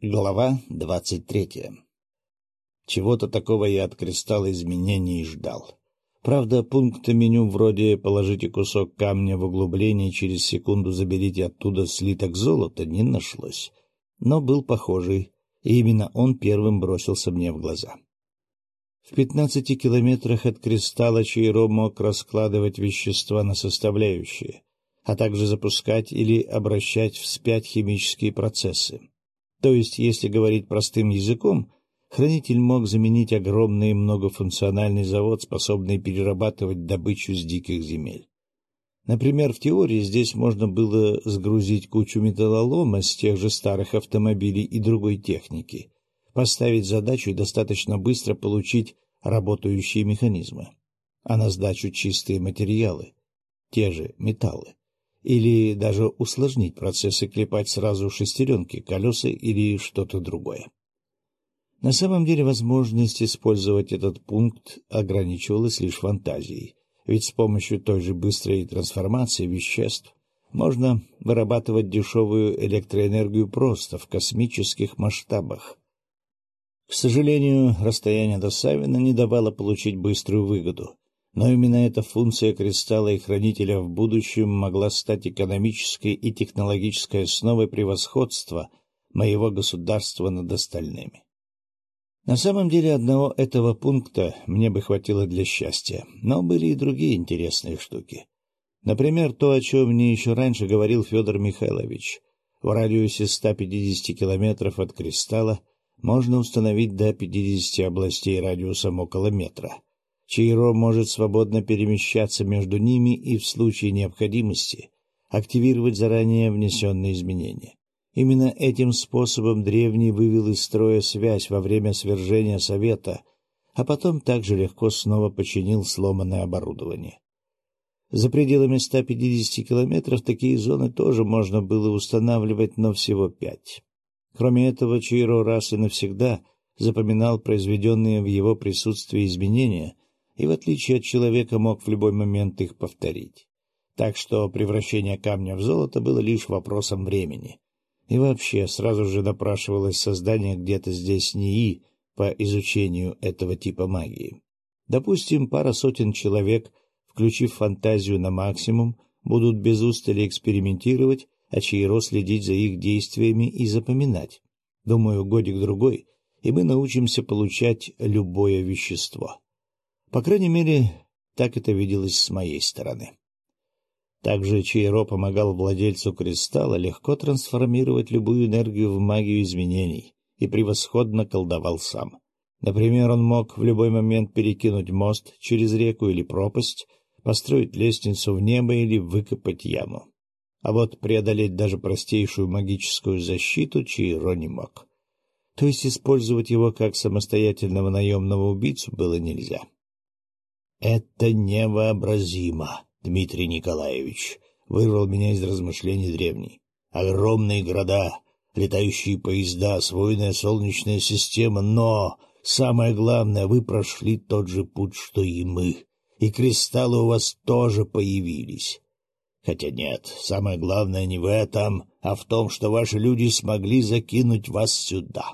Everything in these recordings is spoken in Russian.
Глава двадцать третья Чего-то такого я от кристалла изменений ждал. Правда, пункта меню вроде «положите кусок камня в углубление и через секунду заберите оттуда слиток золота» не нашлось. Но был похожий, и именно он первым бросился мне в глаза. В пятнадцати километрах от кристалла Чайро мог раскладывать вещества на составляющие, а также запускать или обращать вспять химические процессы. То есть, если говорить простым языком, хранитель мог заменить огромный многофункциональный завод, способный перерабатывать добычу с диких земель. Например, в теории здесь можно было сгрузить кучу металлолома с тех же старых автомобилей и другой техники, поставить задачу и достаточно быстро получить работающие механизмы, а на сдачу чистые материалы, те же металлы или даже усложнить процесс и клепать сразу шестеренки, колеса или что-то другое. На самом деле возможность использовать этот пункт ограничивалась лишь фантазией, ведь с помощью той же быстрой трансформации веществ можно вырабатывать дешевую электроэнергию просто в космических масштабах. К сожалению, расстояние до Савина не давало получить быструю выгоду, но именно эта функция кристалла и хранителя в будущем могла стать экономической и технологической основой превосходства моего государства над остальными. На самом деле одного этого пункта мне бы хватило для счастья, но были и другие интересные штуки. Например, то, о чем мне еще раньше говорил Федор Михайлович. В радиусе 150 километров от кристалла можно установить до 50 областей радиусом около метра — Чейро может свободно перемещаться между ними и в случае необходимости активировать заранее внесенные изменения. Именно этим способом древний вывел из строя связь во время свержения Совета, а потом также легко снова починил сломанное оборудование. За пределами 150 километров такие зоны тоже можно было устанавливать, но всего пять. Кроме этого, Чиро раз и навсегда запоминал произведенные в его присутствии изменения и, в отличие от человека, мог в любой момент их повторить. Так что превращение камня в золото было лишь вопросом времени. И вообще, сразу же напрашивалось создание где-то здесь НИИ по изучению этого типа магии. Допустим, пара сотен человек, включив фантазию на максимум, будут без устали экспериментировать, а Чейро следить за их действиями и запоминать. Думаю, годик-другой, и мы научимся получать любое вещество. По крайней мере, так это виделось с моей стороны. Также Чейро помогал владельцу кристалла легко трансформировать любую энергию в магию изменений и превосходно колдовал сам. Например, он мог в любой момент перекинуть мост через реку или пропасть, построить лестницу в небо или выкопать яму. А вот преодолеть даже простейшую магическую защиту Чиро не мог. То есть использовать его как самостоятельного наемного убийцу было нельзя. Это невообразимо, Дмитрий Николаевич, вырвал меня из размышлений древний. Огромные города, летающие поезда, освоенная солнечная система, но, самое главное, вы прошли тот же путь, что и мы, и кристаллы у вас тоже появились. Хотя нет, самое главное не в этом, а в том, что ваши люди смогли закинуть вас сюда.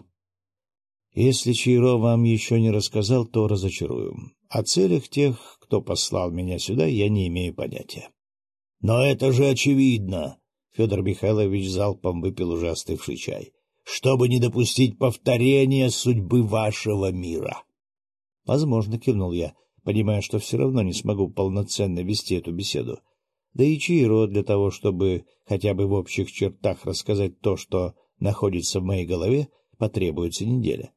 Если Чиро вам еще не рассказал, то разочарую. О целях тех, кто послал меня сюда, я не имею понятия. — Но это же очевидно! — Федор Михайлович залпом выпил уже остывший чай. — Чтобы не допустить повторения судьбы вашего мира. — Возможно, — кивнул я, понимая, что все равно не смогу полноценно вести эту беседу. Да и Чиро для того, чтобы хотя бы в общих чертах рассказать то, что находится в моей голове, потребуется неделя.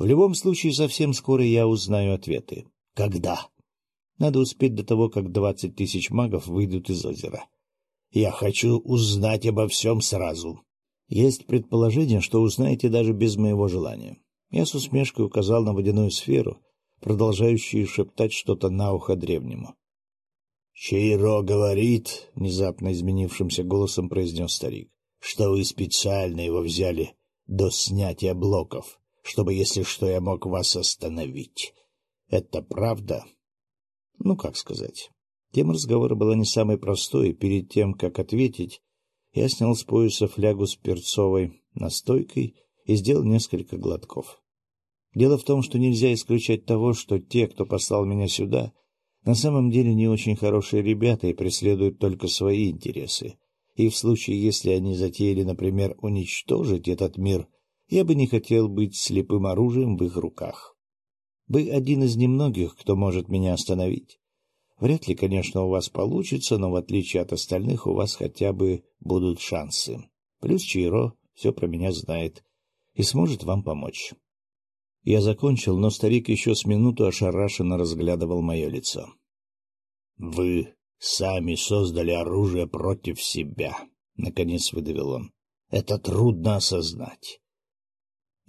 В любом случае, совсем скоро я узнаю ответы. Когда? Надо успеть до того, как двадцать тысяч магов выйдут из озера. Я хочу узнать обо всем сразу. Есть предположение, что узнаете даже без моего желания. Я с усмешкой указал на водяную сферу, продолжающую шептать что-то на ухо древнему. — Чейро говорит, — внезапно изменившимся голосом произнес старик, — что вы специально его взяли до снятия блоков, чтобы, если что, я мог вас остановить. Это правда? Ну, как сказать. Тема разговора была не самой простой, и перед тем, как ответить, я снял с пояса флягу с перцовой настойкой и сделал несколько глотков. Дело в том, что нельзя исключать того, что те, кто послал меня сюда, на самом деле не очень хорошие ребята и преследуют только свои интересы. И в случае, если они затеяли, например, уничтожить этот мир, я бы не хотел быть слепым оружием в их руках. Вы один из немногих, кто может меня остановить. Вряд ли, конечно, у вас получится, но в отличие от остальных у вас хотя бы будут шансы. Плюс Чиро все про меня знает и сможет вам помочь. Я закончил, но старик еще с минуту ошарашенно разглядывал мое лицо. — Вы сами создали оружие против себя, — наконец выдавил он. — Это трудно осознать.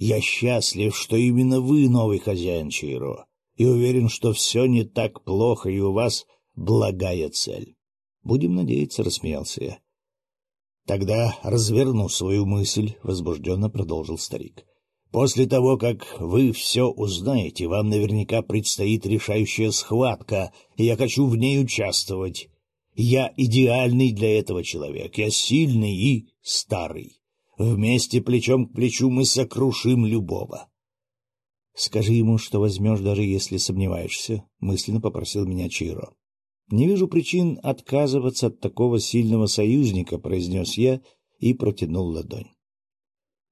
Я счастлив, что именно вы новый хозяин Чиро, и уверен, что все не так плохо, и у вас благая цель. Будем надеяться, — рассмеялся я. — Тогда разверну свою мысль, — возбужденно продолжил старик. После того, как вы все узнаете, вам наверняка предстоит решающая схватка, и я хочу в ней участвовать. Я идеальный для этого человек, я сильный и старый. Вместе плечом к плечу мы сокрушим любого. — Скажи ему, что возьмешь, даже если сомневаешься, — мысленно попросил меня Чиро. — Не вижу причин отказываться от такого сильного союзника, — произнес я и протянул ладонь.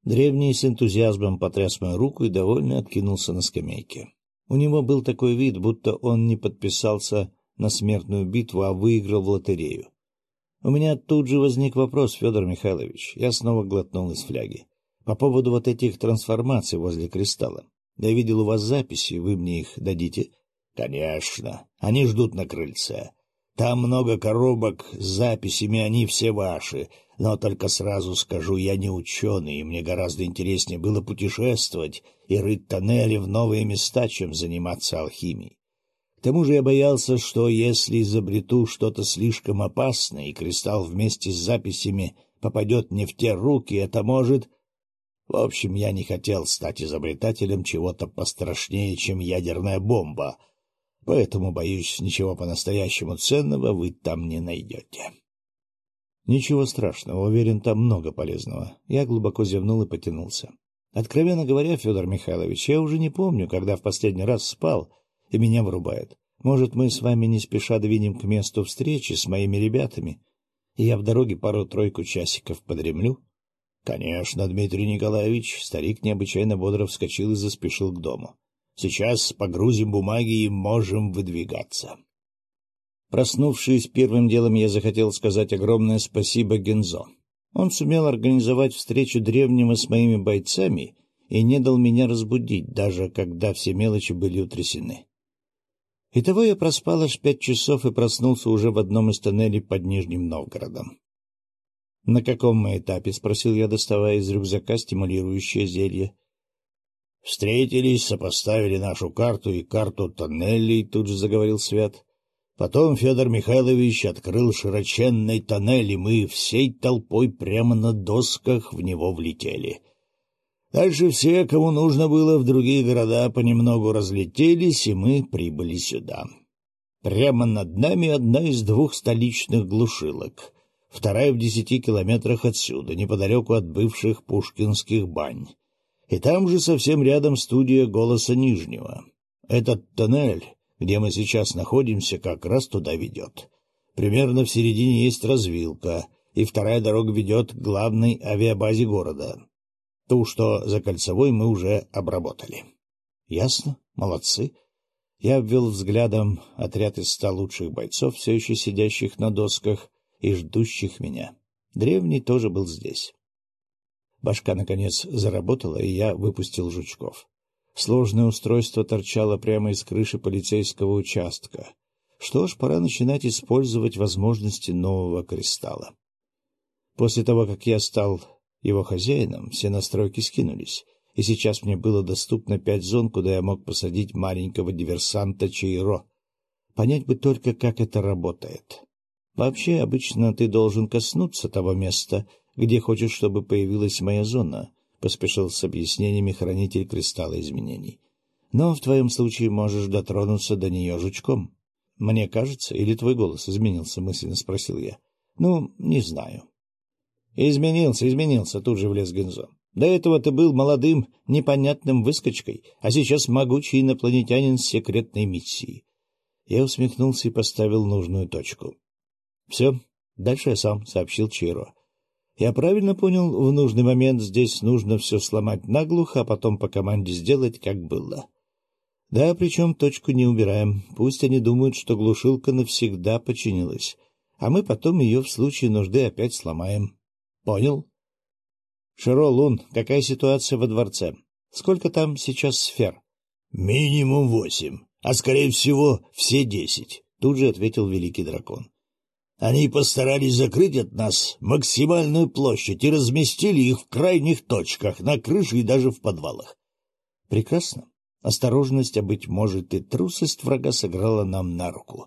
Древний с энтузиазмом потряс мою руку и довольно откинулся на скамейке. У него был такой вид, будто он не подписался на смертную битву, а выиграл в лотерею. У меня тут же возник вопрос, Федор Михайлович. Я снова глотнул из фляги. По поводу вот этих трансформаций возле кристалла. Я видел у вас записи, вы мне их дадите? — Конечно. Они ждут на крыльце. Там много коробок с записями, они все ваши. Но только сразу скажу, я не ученый, и мне гораздо интереснее было путешествовать и рыть тоннели в новые места, чем заниматься алхимией. К тому же я боялся, что если изобрету что-то слишком опасное, и кристалл вместе с записями попадет не в те руки, это может... В общем, я не хотел стать изобретателем чего-то пострашнее, чем ядерная бомба, поэтому, боюсь, ничего по-настоящему ценного вы там не найдете. Ничего страшного, уверен, там много полезного. Я глубоко зевнул и потянулся. Откровенно говоря, Федор Михайлович, я уже не помню, когда в последний раз спал, и меня вырубает. Может, мы с вами не спеша двинем к месту встречи с моими ребятами, и я в дороге пару-тройку часиков подремлю? — Конечно, Дмитрий Николаевич. Старик необычайно бодро вскочил и заспешил к дому. — Сейчас погрузим бумаги и можем выдвигаться. Проснувшись, первым делом я захотел сказать огромное спасибо Гензо. Он сумел организовать встречу древнего с моими бойцами и не дал меня разбудить, даже когда все мелочи были утрясены. Итого я проспал аж пять часов и проснулся уже в одном из тоннелей под Нижним Новгородом. — На каком мы этапе? — спросил я, доставая из рюкзака стимулирующее зелье. — Встретились, сопоставили нашу карту и карту тоннелей, — тут же заговорил Свят. Потом Федор Михайлович открыл широченный тоннель, и мы всей толпой прямо на досках в него влетели. Дальше все, кому нужно было, в другие города понемногу разлетелись, и мы прибыли сюда. Прямо над нами одна из двух столичных глушилок, вторая в десяти километрах отсюда, неподалеку от бывших пушкинских бань. И там же совсем рядом студия «Голоса Нижнего». Этот тоннель где мы сейчас находимся, как раз туда ведет. Примерно в середине есть развилка, и вторая дорога ведет к главной авиабазе города. Ту, что за кольцевой, мы уже обработали. — Ясно. Молодцы. Я обвел взглядом отряд из ста лучших бойцов, все еще сидящих на досках и ждущих меня. Древний тоже был здесь. Башка, наконец, заработала, и я выпустил жучков. Сложное устройство торчало прямо из крыши полицейского участка. Что ж, пора начинать использовать возможности нового кристалла. После того, как я стал его хозяином, все настройки скинулись, и сейчас мне было доступно пять зон, куда я мог посадить маленького диверсанта Чейро. Понять бы только, как это работает. Вообще, обычно ты должен коснуться того места, где хочешь, чтобы появилась моя зона, — поспешил с объяснениями хранитель кристалла изменений. — Но в твоем случае можешь дотронуться до нее жучком. — Мне кажется, или твой голос изменился? — мысленно спросил я. — Ну, не знаю. — Изменился, изменился, — тут же влез Гензо. До этого ты был молодым, непонятным выскочкой, а сейчас могучий инопланетянин с секретной миссией. Я усмехнулся и поставил нужную точку. — Все, дальше я сам, — сообщил Чиро. Я правильно понял, в нужный момент здесь нужно все сломать наглухо, а потом по команде сделать, как было. Да, причем точку не убираем. Пусть они думают, что глушилка навсегда починилась, а мы потом ее в случае нужды опять сломаем. Понял? Широ, Лун, какая ситуация во дворце? Сколько там сейчас сфер? Минимум восемь, а скорее всего все десять, тут же ответил великий дракон. Они постарались закрыть от нас максимальную площадь и разместили их в крайних точках, на крыше и даже в подвалах. Прекрасно. Осторожность, а, быть может, и трусость врага сыграла нам на руку.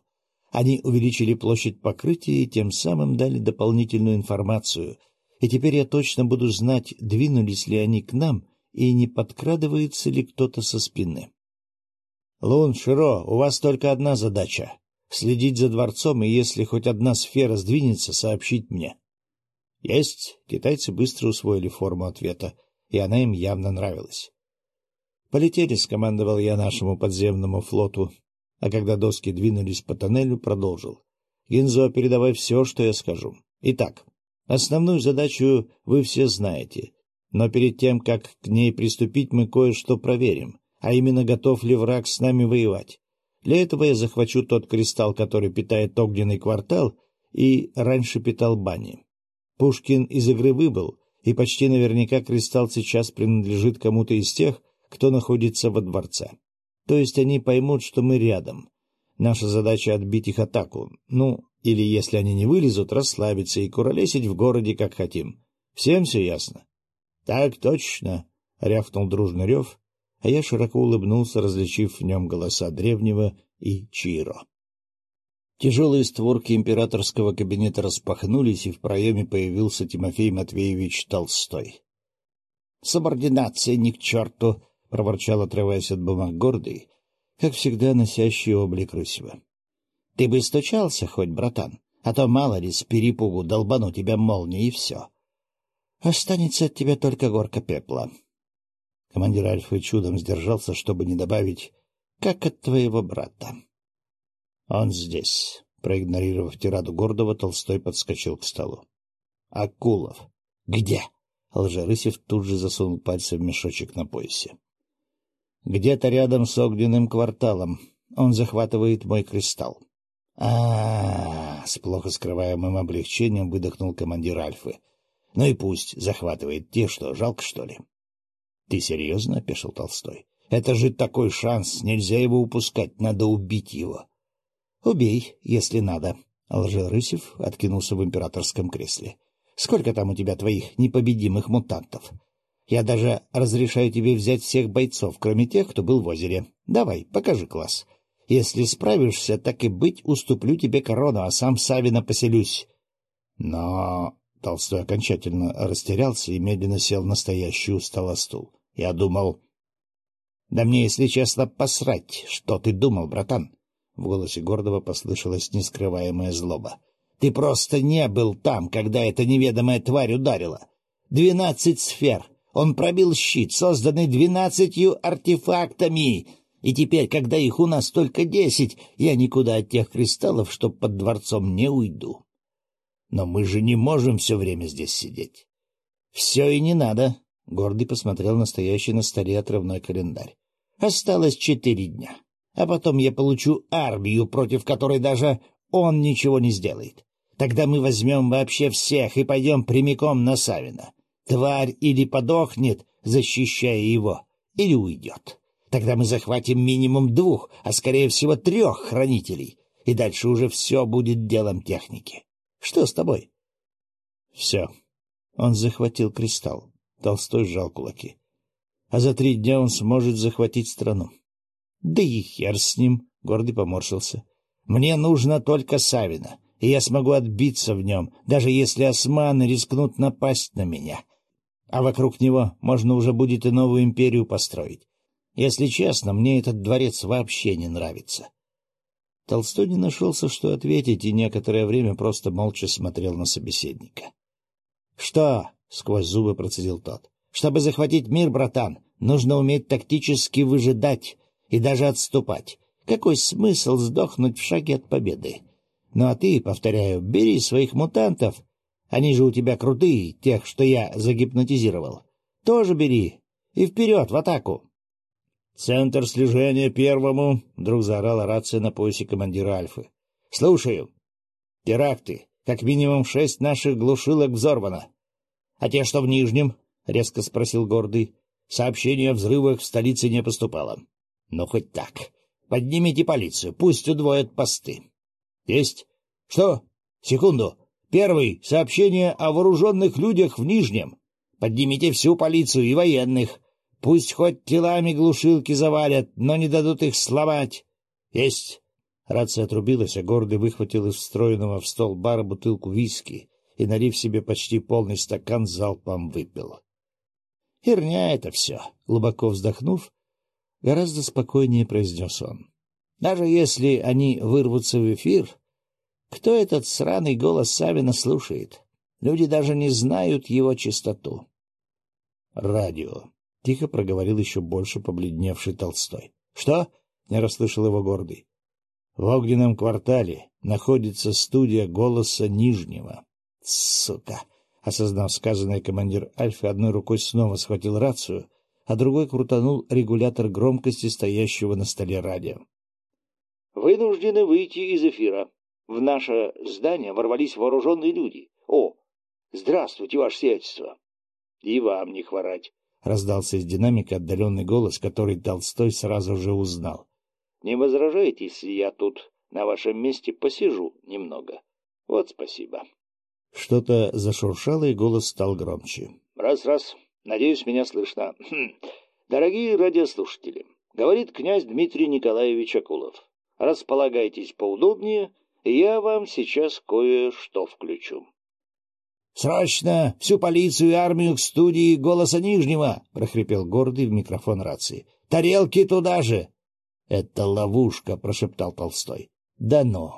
Они увеличили площадь покрытия и тем самым дали дополнительную информацию, и теперь я точно буду знать, двинулись ли они к нам и не подкрадывается ли кто-то со спины. — Лун, Широ, у вас только одна задача — следить за дворцом, и если хоть одна сфера сдвинется, сообщить мне. — Есть. Китайцы быстро усвоили форму ответа, и она им явно нравилась. «Полетели», — скомандовал я нашему подземному флоту, а когда доски двинулись по тоннелю, продолжил. «Гинзо, передавай все, что я скажу. Итак, основную задачу вы все знаете, но перед тем, как к ней приступить, мы кое-что проверим, а именно, готов ли враг с нами воевать. Для этого я захвачу тот кристалл, который питает огненный квартал и раньше питал бани. Пушкин из игры выбыл, и почти наверняка кристалл сейчас принадлежит кому-то из тех, кто находится во дворце. То есть они поймут, что мы рядом. Наша задача — отбить их атаку. Ну, или, если они не вылезут, расслабиться и куролесить в городе, как хотим. Всем все ясно? — Так точно, — рявкнул дружный рев, а я широко улыбнулся, различив в нем голоса древнего и Чиро. Тяжелые створки императорского кабинета распахнулись, и в проеме появился Тимофей Матвеевич Толстой. — Субординация ни к черту! — проворчал, отрываясь от бумаг гордый, как всегда носящий облик Русева. — Ты бы стучался хоть, братан, а то мало ли с перепугу долбану тебя молнией и все. Останется от тебя только горка пепла. Командир Альфы чудом сдержался, чтобы не добавить «как от твоего брата». — Он здесь. Проигнорировав тираду гордого, Толстой подскочил к столу. — Акулов. — Где? Лжерысев тут же засунул пальцы в мешочек на поясе. Где-то рядом с огненным кварталом. Он захватывает мой кристалл. А, с плохо скрываемым облегчением выдохнул командир Альфы. — Ну и пусть захватывает те, что жалко, что ли. — Ты серьезно? — опешил Толстой. — Это же такой шанс, нельзя его упускать, надо убить его. — Убей, если надо. Лжерысев откинулся в императорском кресле. — Сколько там у тебя твоих непобедимых мутантов? — я даже разрешаю тебе взять всех бойцов, кроме тех, кто был в озере. Давай, покажи класс. Если справишься, так и быть, уступлю тебе корону, а сам Савина поселюсь. Но... Толстой окончательно растерялся и медленно сел в настоящий у стул. Я думал... Да мне, если честно, посрать, что ты думал, братан. В голосе Гордова послышалась нескрываемая злоба. Ты просто не был там, когда эта неведомая тварь ударила. Двенадцать сфер, он пробил щит, созданный двенадцатью артефактами, и теперь, когда их у нас только десять, я никуда от тех кристаллов, что под дворцом, не уйду. Но мы же не можем все время здесь сидеть. — Все и не надо, — Гордый посмотрел на стоящий на столе отрывной календарь. — Осталось четыре дня, а потом я получу армию, против которой даже он ничего не сделает. Тогда мы возьмем вообще всех и пойдем прямиком на Савина. Тварь или подохнет, защищая его, или уйдет. Тогда мы захватим минимум двух, а скорее всего трех хранителей, и дальше уже все будет делом техники. Что с тобой? Все. Он захватил кристалл. Толстой сжал кулаки. А за три дня он сможет захватить страну. Да и хер с ним, — гордый поморщился. Мне нужно только Савина, и я смогу отбиться в нем, даже если османы рискнут напасть на меня а вокруг него можно уже будет и новую империю построить. Если честно, мне этот дворец вообще не нравится. Толстой не нашелся, что ответить, и некоторое время просто молча смотрел на собеседника. — Что? — сквозь зубы процедил тот. Чтобы захватить мир, братан, нужно уметь тактически выжидать и даже отступать. Какой смысл сдохнуть в шаге от победы? Ну а ты, повторяю, бери своих мутантов. Они же у тебя крутые, тех, что я загипнотизировал. Тоже бери. И вперед, в атаку. — Центр слежения первому, — вдруг заорала рация на поясе командира Альфы. — Слушаю. Теракты. Как минимум шесть наших глушилок взорвано. — А те, что в Нижнем? — резко спросил Гордый. — Сообщение о взрывах в столице не поступало. — Ну, хоть так. Поднимите полицию, пусть удвоят посты. — Есть. — Что? Секунду. Первый. Сообщение о вооруженных людях в Нижнем. Поднимите всю полицию и военных. Пусть хоть телами глушилки завалят, но не дадут их сломать. — Есть. Рация отрубилась, а Гордый выхватил из встроенного в стол бара бутылку виски и, налив себе почти полный стакан, залпом выпил. — Херня это все, — глубоко вздохнув, гораздо спокойнее произнес он. — Даже если они вырвутся в эфир, кто этот сраный голос Савина слушает? Люди даже не знают его чистоту. — Радио. — тихо проговорил еще больше побледневший Толстой. — Что? — не расслышал его гордый. — В огненном квартале находится студия голоса Нижнего. — Сука! — осознав сказанное, командир Альфы одной рукой снова схватил рацию, а другой крутанул регулятор громкости стоящего на столе радио. — Вынуждены выйти из эфира. В наше здание ворвались вооруженные люди. О, здравствуйте, ваше сиятельство! — И вам не хворать. — раздался из динамика отдаленный голос, который Толстой сразу же узнал. — Не возражаете, если я тут на вашем месте посижу немного? Вот спасибо. Что-то зашуршало, и голос стал громче. Раз, раз. Надеюсь, меня слышно. Хм. Дорогие радиослушатели, говорит князь Дмитрий Николаевич Акулов. Располагайтесь поудобнее, и я вам сейчас кое-что включу. — Срочно! Всю полицию и армию к студии «Голоса Нижнего!» — прохрипел гордый в микрофон рации. — Тарелки туда же! — Это ловушка! — прошептал Толстой. — Да ну!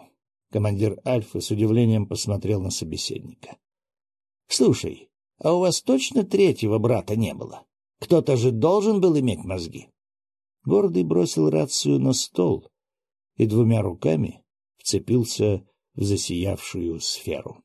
Командир Альфы с удивлением посмотрел на собеседника. — Слушай, а у вас точно третьего брата не было? Кто-то же должен был иметь мозги. Гордый бросил рацию на стол и двумя руками вцепился в засиявшую сферу.